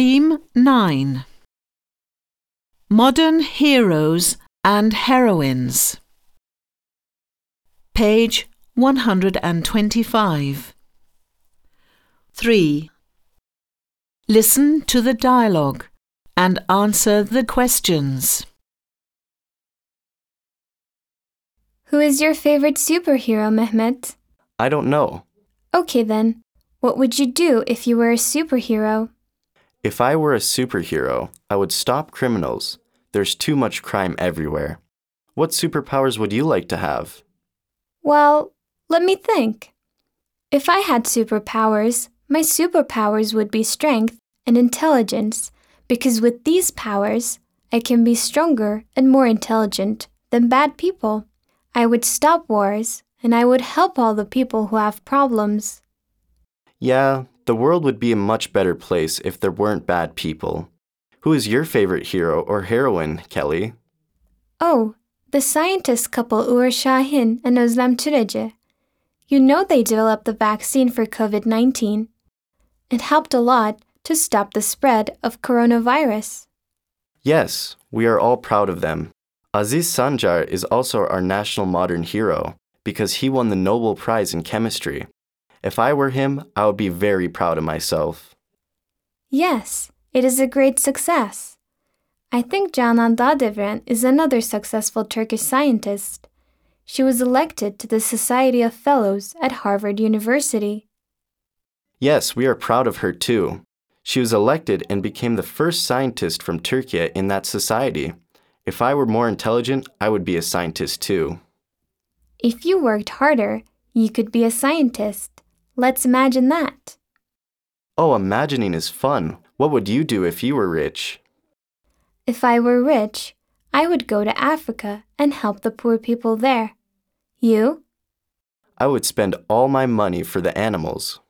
Theme 9 Modern Heroes and Heroines. Page 125. 3. Listen to the dialogue and answer the questions. Who is your favorite superhero, Mehmet? I don't know. Okay then. What would you do if you were a superhero? If I were a superhero, I would stop criminals. There's too much crime everywhere. What superpowers would you like to have? Well, let me think. If I had superpowers, my superpowers would be strength and intelligence, because with these powers, I can be stronger and more intelligent than bad people. I would stop wars, and I would help all the people who have problems. Yeah, the world would be a much better place if there weren't bad people. Who is your favorite hero or heroine, Kelly? Oh, the scientist couple Uğur Şahin and Özlem Türeci. You know they developed the vaccine for COVID 19. It helped a lot to stop the spread of coronavirus. Yes, we are all proud of them. Aziz Sancar is also our national modern hero because he won the Nobel Prize in Chemistry. If I were him, I would be very proud of myself. Yes, it is a great success. I think Canan Dağdeviren is another successful Turkish scientist. She was elected to the Society of Fellows at Harvard University. Yes, we are proud of her too. She was elected and became the first scientist from Turkey in that society. If I were more intelligent, I would be a scientist too. If you worked harder, you could be a scientist. Let's imagine that. Oh, imagining is fun. What would you do if you were rich? If I were rich, I would go to Africa and help the poor people there. You? I would spend all my money for the animals.